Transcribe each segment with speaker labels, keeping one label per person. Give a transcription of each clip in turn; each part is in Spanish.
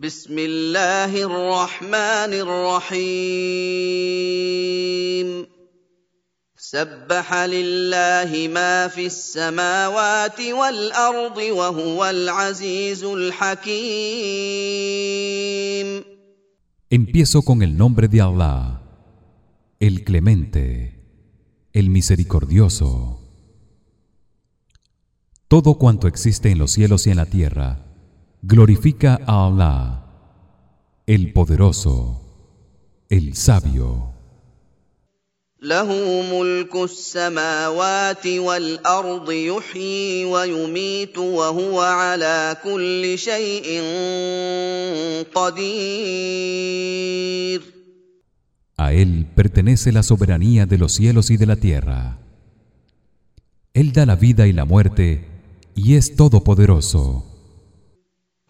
Speaker 1: Bismillahi الله الرحمن الرحيم سبح لله ما في السماوات والارض وهو العزيز
Speaker 2: Empiezo con el nombre de Allah el clemente el misericordioso Todo cuanto existe en los cielos y en la tierra Glorifica a Allah, el poderoso, el sabio. A él pertenece la soberanía de los cielos y de la tierra. Él da la vida y la muerte y es todopoderoso.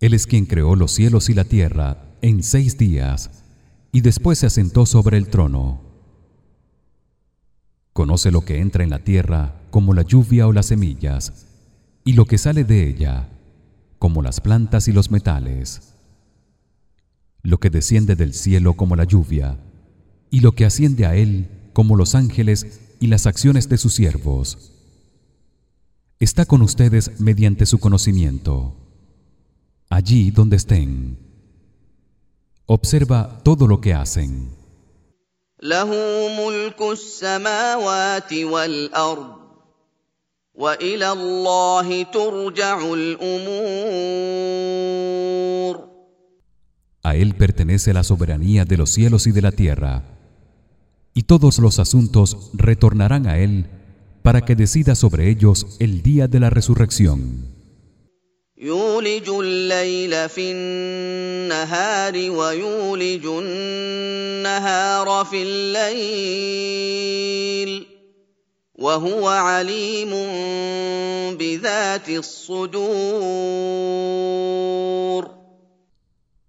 Speaker 2: Él es quien creó los cielos y la tierra en seis días y después se asentó sobre el trono. Conoce lo que entra en la tierra como la lluvia o las semillas y lo que sale de ella como las plantas y los metales. Lo que desciende del cielo como la lluvia y lo que asciende a él como los ángeles y las acciones de sus siervos está con ustedes mediante su conocimiento allí donde estén observa todo lo que hacen A él pertenece la soberanía de los cielos y de la tierra y todos los asuntos retornarán a él para que decida sobre ellos el día de la resurrección.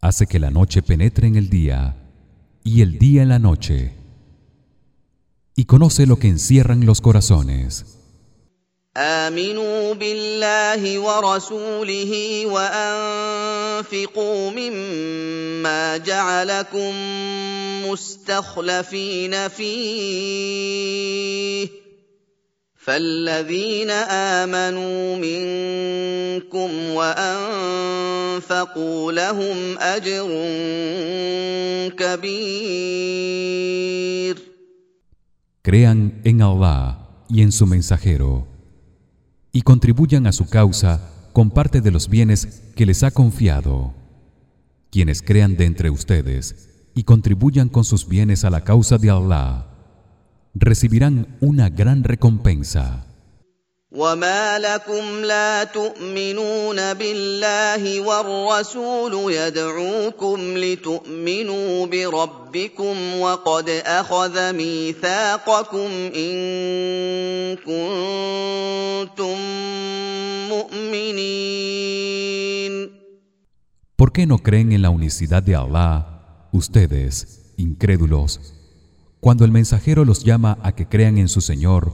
Speaker 2: Hace que la noche penetre en el día y el día en la noche. y conoce lo que encierran los corazones.
Speaker 1: آمنوا بالله ورسوله وأنفقوا مما جعلكم مستخلفين فيه فالذين آمنوا منكم وأنفقوا لهم أجر
Speaker 2: كبير crean en Allah y en su mensajero y contribuyan a su causa con parte de los bienes que les ha confiado quienes crean de entre ustedes y contribuyan con sus bienes a la causa de Allah recibirán una gran recompensa
Speaker 1: وما لكم لا تؤمنون بالله والرسول يدعوكم لتؤمنوا بربكم وقد اخذ ميثاقكم ان كنتم
Speaker 2: مؤمنين ¿Por qué no creen en la unicidad de Allah ustedes incrédulos cuando el mensajero los llama a que crean en su Señor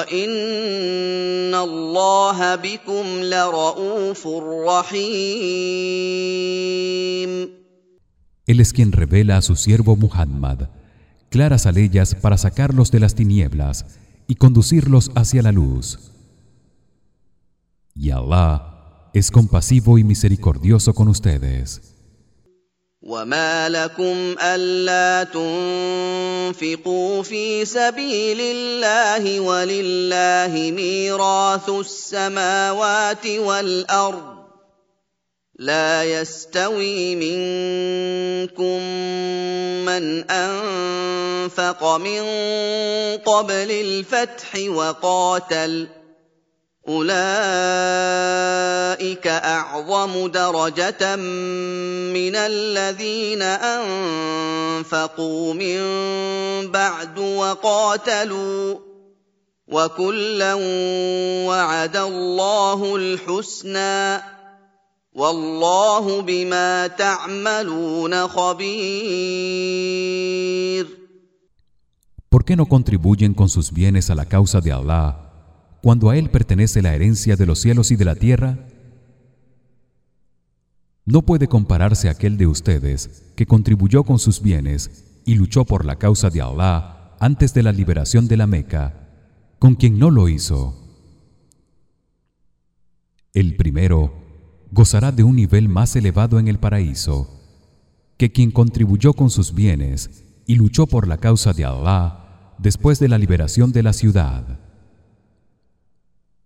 Speaker 1: Él
Speaker 2: es quien revela a su siervo Muhammad claras aleyas para sacarlos de las tinieblas y conducirlos hacia la luz. Y Allah es compasivo y misericordioso con ustedes.
Speaker 1: وما لكم الا تنفقوا في سبيل الله ولله ميراث السماوات والارض لا يستوي منكم من انفق من قبل الفتح وقاتل أولئك أعظم درجة من الذين أنفقوا من بعد وقاتلوا وكلا وعد الله الحسنى والله بما تعملون خبير
Speaker 2: ¿Por qué no contribuyen con sus bienes a la causa de Allah cuando a él pertenece la herencia de los cielos y de la tierra? No puede compararse aquel de ustedes que contribuyó con sus bienes y luchó por la causa de Allah antes de la liberación de la Meca, con quien no lo hizo. El primero gozará de un nivel más elevado en el paraíso que quien contribuyó con sus bienes y luchó por la causa de Allah después de la liberación de la ciudad.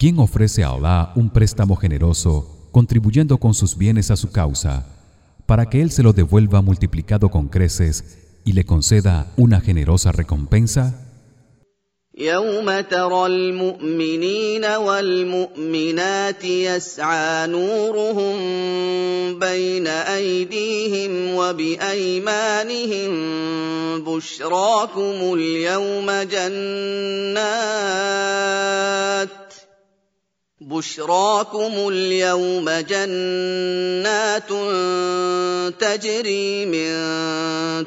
Speaker 2: ¿Quién ofrece a Allah un préstamo generoso contribuyendo con sus bienes a su causa para que él se lo devuelva multiplicado con creces y le conceda una generosa recompensa?
Speaker 1: بشراكم اليوم جنات تجري من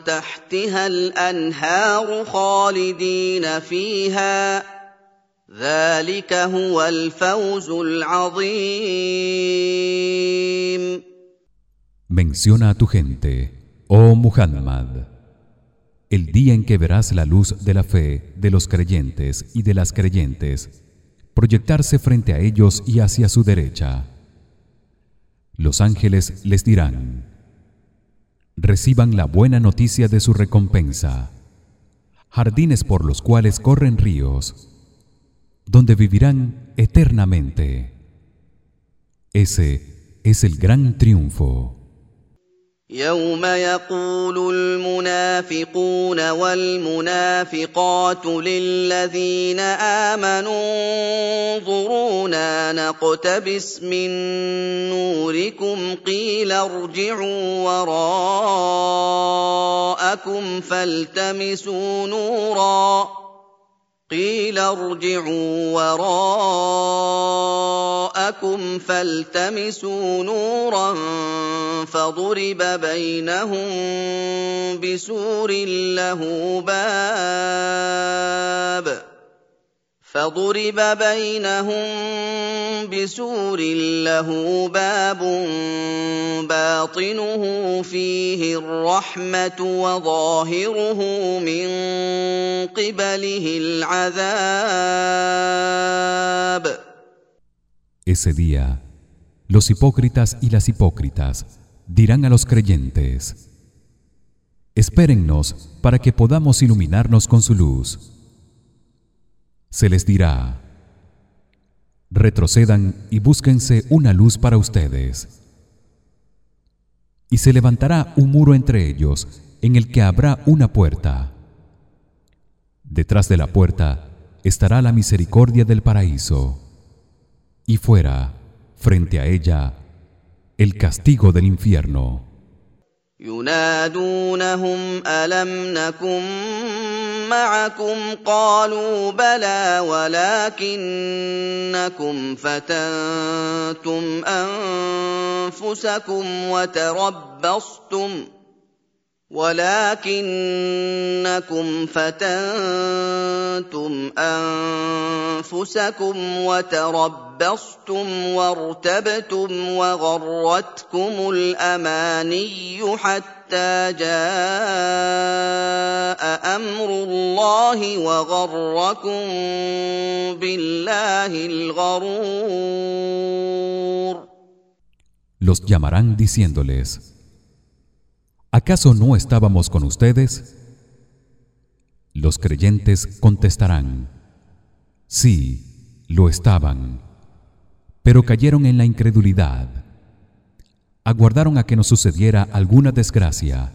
Speaker 1: تحتها الانهار خالدين فيها ذلك هو الفوز العظيم
Speaker 2: Menciona a tu gente, oh Muhammad, el día en que verás la luz de la fe de los creyentes y de las creyentes proyectarse frente a ellos y hacia su derecha. Los ángeles les dirán: Reciban la buena noticia de su recompensa. Jardines por los cuales corren ríos, donde vivirán eternamente. Ese es el gran triunfo.
Speaker 1: يوم يقول المنافقون والمنافقات للذين امنوا انظرونا نقتبس من نوركم قيل ارجعوا وراءكم فالتمسوا نورا قِيلَ ارْجِعُوا وَرَاءَكُمْ فَالْتَمِسُوا نُورًا فَضُرِبَ بَيْنَهُم بِسُورٍ لَّهُ بَابٌ Ese
Speaker 2: día los hipócritas y las hipócritas dirán a los creyentes Espérennos para que podamos iluminarnos con su luz se les dirá retrocedan y búsquense una luz para ustedes y se levantará un muro entre ellos en el que habrá una puerta detrás de la puerta estará la misericordia del paraíso y fuera frente a ella el castigo del infierno
Speaker 1: ينادونهم الم نكن معكم قالوا بلى ولكنكم فتنتم انفسكم وتربصتم ولكنكم فتنتم انفسكم وتربصتم وارتبتم وغرتكم الاماني حتى جاء امر الله وغركم بالله الغرور
Speaker 2: Los llamarán diciéndoles ¿Acaso no estábamos con ustedes? Los creyentes contestarán: Sí, lo estaban, pero cayeron en la incredulidad. Aguardaron a que nos sucediera alguna desgracia.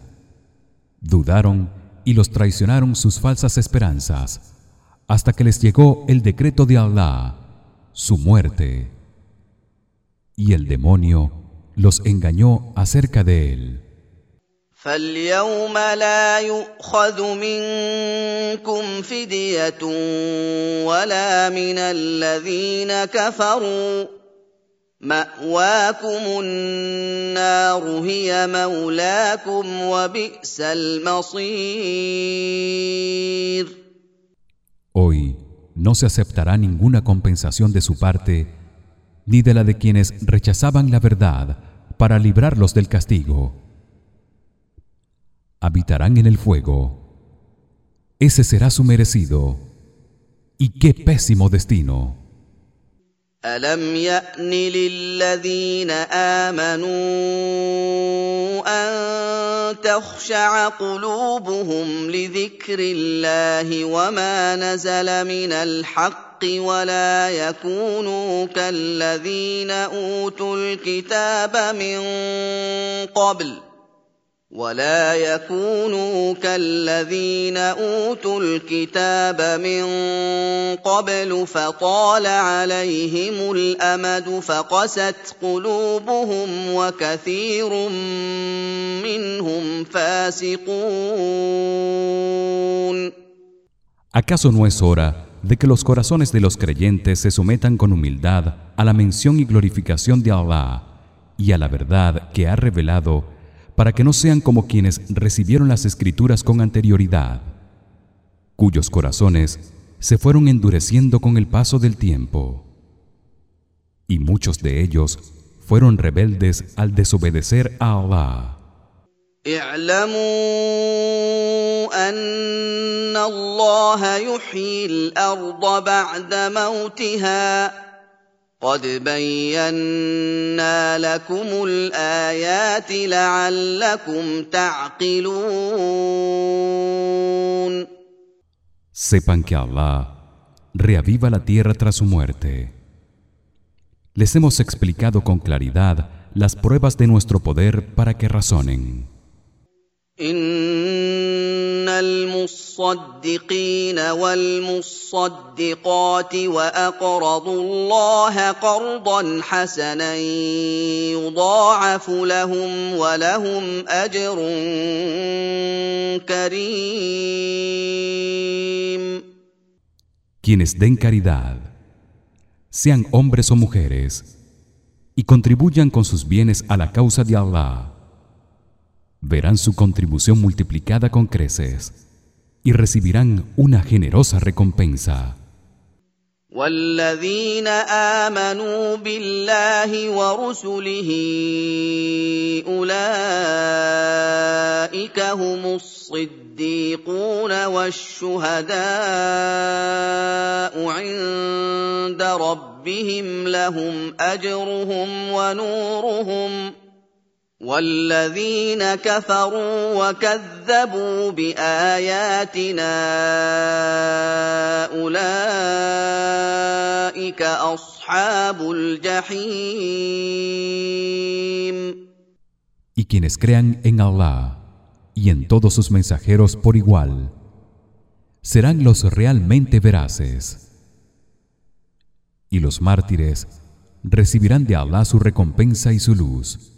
Speaker 2: Dudaron y los traicionaron sus falsas esperanzas, hasta que les llegó el decreto de Allah, su muerte. Y el demonio los engañó acerca de él.
Speaker 1: فاليوم لا يؤخذ منكم فديه ولا من الذين كفروا ماواكم النار هي مولاكم وبئس
Speaker 2: المصير Hoy no se aceptará ninguna compensación de su parte ni de la de quienes rechazaban la verdad para librarlos del castigo habitarán en el fuego. Ese será su merecido. Y qué pésimo destino.
Speaker 1: Alam ya'ni lilladhina amanu an takhsha'a qulubuhum li dhikrillahi wama nazala minal wa la yakunu kalladhina utul kitaba min qabl. ولا يكونوا كالذين اوتوا الكتاب من قبل فطال عليهم الامد فقست قلوبهم وكثير منهم فاسقون
Speaker 2: ¿Acaso no es hora de que los corazones de los creyentes se sometan con humildad a la mención y glorificación de Allah y a la verdad que ha revelado para que no sean como quienes recibieron las escrituras con anterioridad cuyos corazones se fueron endureciendo con el paso del tiempo y muchos de ellos fueron rebeldes al desobedecer a Allah Sepan que Allah reaviva la tierra tras su muerte. Les hemos explicado con claridad las pruebas de nuestro poder para que razonen.
Speaker 1: المصدقين والمصدقات واقرضوا الله قرضا حسنا يضاعف لهم ولهم اجر كريم
Speaker 2: Quienes den caridad, sean hombres o mujeres, y contribuyan con sus bienes a la causa de Allah, verán su contribución multiplicada con creces. y recibirán una generosa recompensa.
Speaker 1: والذين آمنوا بالله ورسله أولئك هم الصديقون والشهداء عند ربهم لهم أجرهم ونورهم ۖ y quienes
Speaker 2: crean en Allah y en todos sus mensajeros por igual serán los realmente veraces y los mártires recibirán de Allah su recompensa y su luz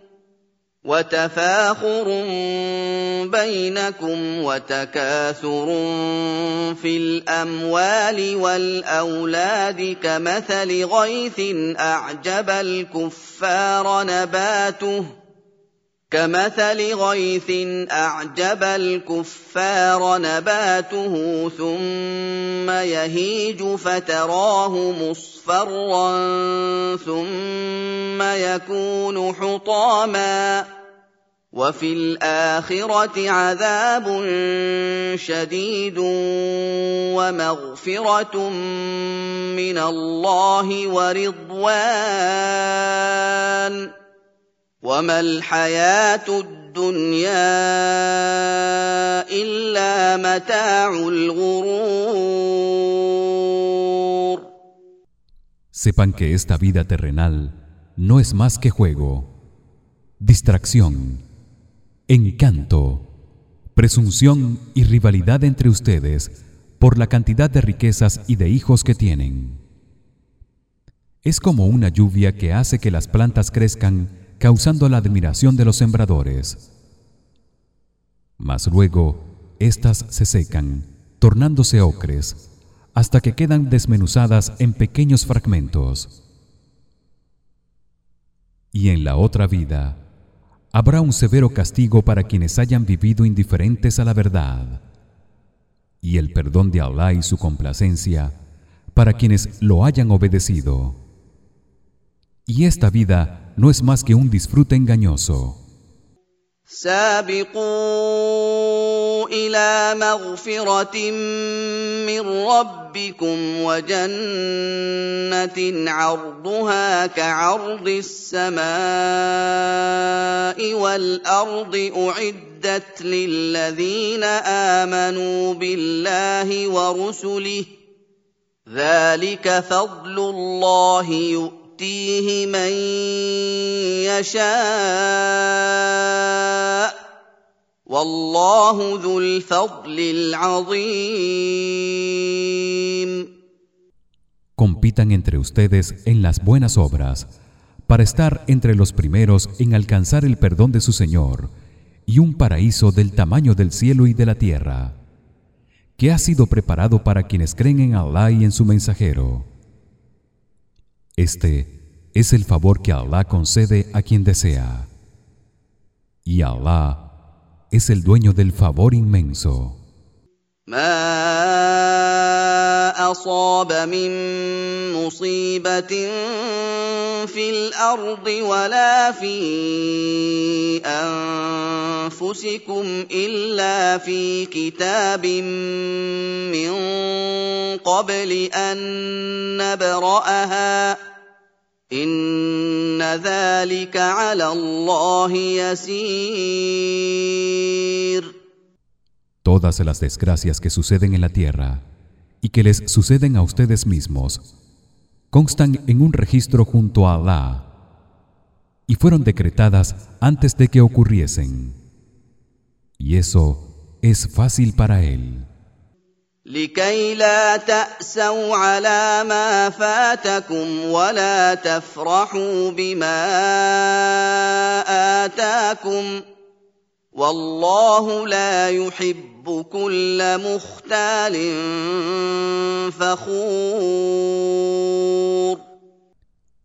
Speaker 1: وتفاخر بينكم وتكاثر في الاموال والاولاد كمثل غيث اعجب الكفار نباته كمثل غيث اعجب الكفار نباته ثم يهيج فتراه مصفرا ثم يكون حطاما وفي الاخره عذاب شديد ومغفره من الله ورضوان
Speaker 2: Sepan que esta vida terrenal no es más que juego, distracción, encanto, presunción y rivalidad entre ustedes por la cantidad de riquezas y de hijos que tienen. Es como una lluvia que hace que las plantas crezcan causando la admiración de los sembradores mas luego éstas se secan tornándose ocres hasta que quedan desmenuzadas en pequeños fragmentos y en la otra vida habrá un severo castigo para quienes hayan vivido indiferentes a la verdad y el perdón de Allah y su complacencia para quienes lo hayan obedecido y esta vida no es más que un disfrute engañoso.
Speaker 1: Sabiqu ila maghfiratin min rabbikum wa jannatin 'arduha ka'ardi as wal-ardi u'iddat lil-ladhina amanu billahi wa rusulihi dhalika fadlullahi
Speaker 2: Compitan entre ustedes en las buenas obras para estar entre los primeros en alcanzar el perdón de su Señor y un paraíso del tamaño del cielo y de la tierra que ha sido preparado para quienes creen en Allah y en su mensajero. Este es el favor que Allah concede a quien desea. Y Allah es el dueño del favor inmenso.
Speaker 1: أصاب من مصيبة في الأرض ولا في أنفسكم إلا في كتاب من قبل أن نبرأها إن ذلك على الله يسير
Speaker 2: Todas las desgracias que suceden en la tierra y que les suceden a ustedes mismos constan en un registro junto a Allah, y fueron decretadas antes de que ocurriesen y eso es fácil para él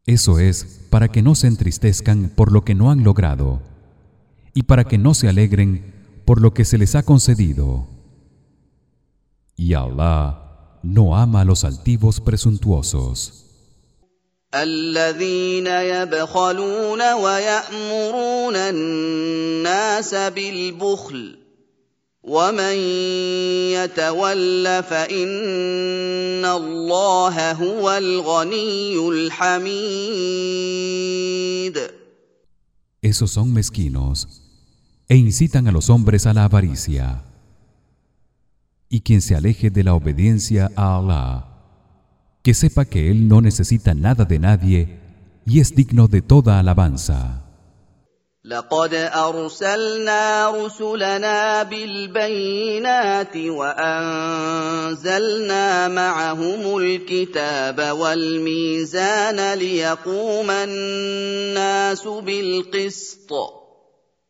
Speaker 2: eso es para que no se entristezcan por lo que no han logrado y para que no se alegren por lo que se les ha concedido. Y Allah no ama a los altivos presuntuosos.
Speaker 1: الذين يبخلون ويأمرون الناس بالبخل ومن يتول فإن الله هو الغني الحميد
Speaker 2: Esos son mezquinos e incitan a los hombres a la avaricia. Y quien se aleje de la obediencia a Allah Que sepa que él no necesita nada de nadie y es digno de toda alabanza.
Speaker 1: LEPOD ARSELNA RUSLENA BEL BEINATO O ANZALNA MARAHUMO ELKITEBE WALL MIZANE LICOMA ENNAS BEIL PESTO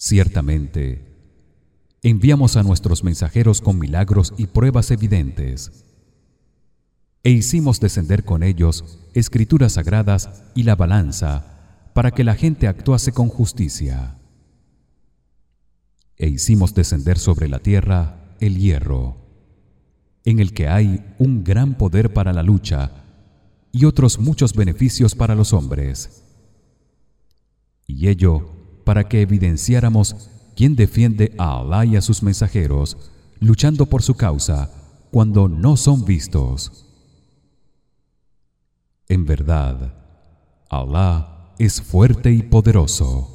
Speaker 2: Ciertamente, enviamos a nuestros mensajeros con milagros y pruebas evidentes. E hicimos descender con ellos escrituras sagradas y la balanza para que la gente actuase con justicia. E hicimos descender sobre la tierra el hierro, en el que hay un gran poder para la lucha y otros muchos beneficios para los hombres. Y ello para que evidenciáramos quién defiende a Alá y a sus mensajeros luchando por su causa cuando no son vistos. En verdad, Alá es fuerte y poderoso.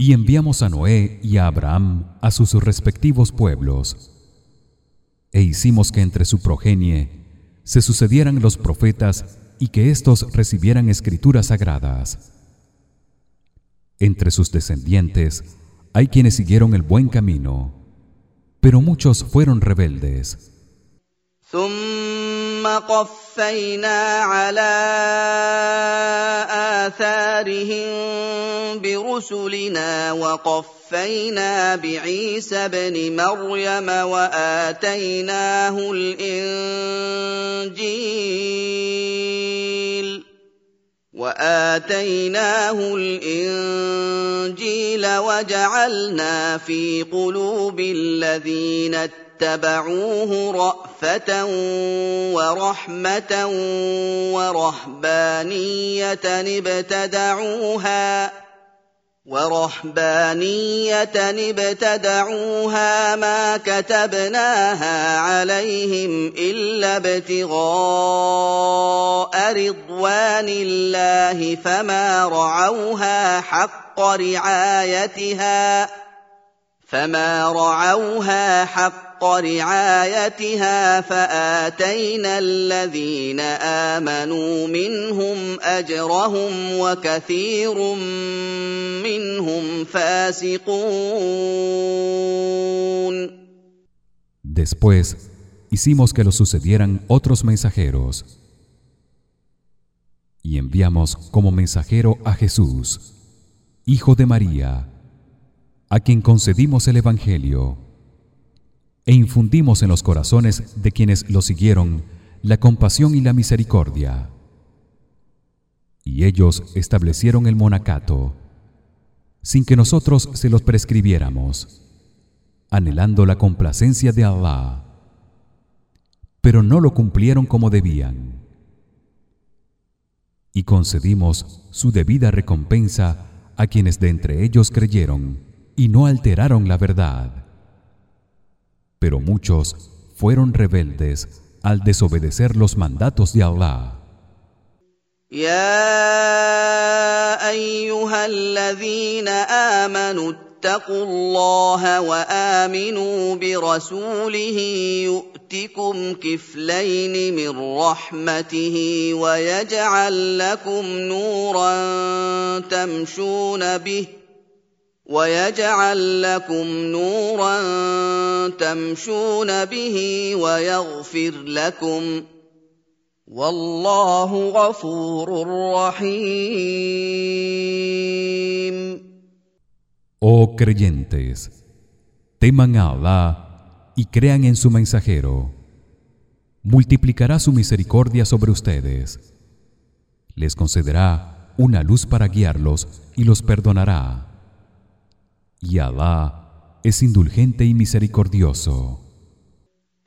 Speaker 2: y enviamos a Noé y a Abraham a sus respectivos pueblos e hicimos que entre su progenie se sucedieran los profetas y que éstos recibieran escrituras sagradas entre sus descendientes hay quienes siguieron el buen camino pero muchos fueron rebeldes
Speaker 1: قفينا على اثارهم برسلنا وقفينا بعيسى بن مريم واتيناه الانجيل واتيناه الانجيل وجعلنا في قلوب الذين فاتبعوه رأفة ورحمة ورهبانية ابتدعوها ورهبانية ابتدعوها ما كتبناها عليهم إلا ابتغاء رضوان الله فما رعوها حق رعايتها فما رعوها حق Después
Speaker 2: hicimos que lo sucedieran otros mensajeros y enviamos como mensajero a Jesús, hijo de María, a quien concedimos el evangelio e infundimos en los corazones de quienes lo siguieron la compasión y la misericordia. Y ellos establecieron el monacato sin que nosotros se los prescribiéramos, anhelando la complacencia de Allah, pero no lo cumplieron como debían. Y concedimos su debida recompensa a quienes de entre ellos creyeron y no alteraron la verdad pero muchos fueron rebeldes al desobedecer los mandatos de Allah. يا
Speaker 1: ايها الذين امنوا اتقوا الله وامنوا برسوله يؤتكم كفلين من رحمته ويجعل لكم نورا تمشون به Oh
Speaker 2: creyentes, teman a Allah y crean en su mensajero. Multiplicará su misericordia sobre ustedes. Les concederá una luz para guiarlos y los perdonará y Allah es indulgente y misericordioso.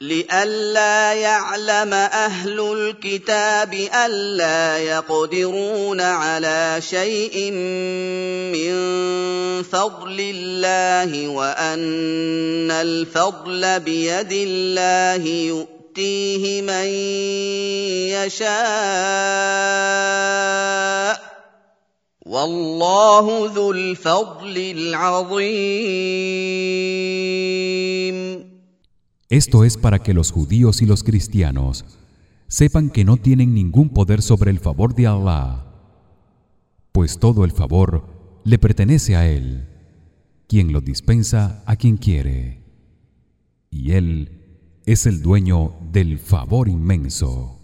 Speaker 1: لئلا يعلم اهل الكتاب الا يقدرون على شيء من فضل الله وان الفضل بيد الله يؤتيه من يشاء
Speaker 2: esto es para que los judíos y los cristianos sepan que no tienen ningún poder sobre el favor de Allah, pues todo el favor le pertenece a él, quien lo dispensa a quien quiere, y él es el dueño del favor inmenso.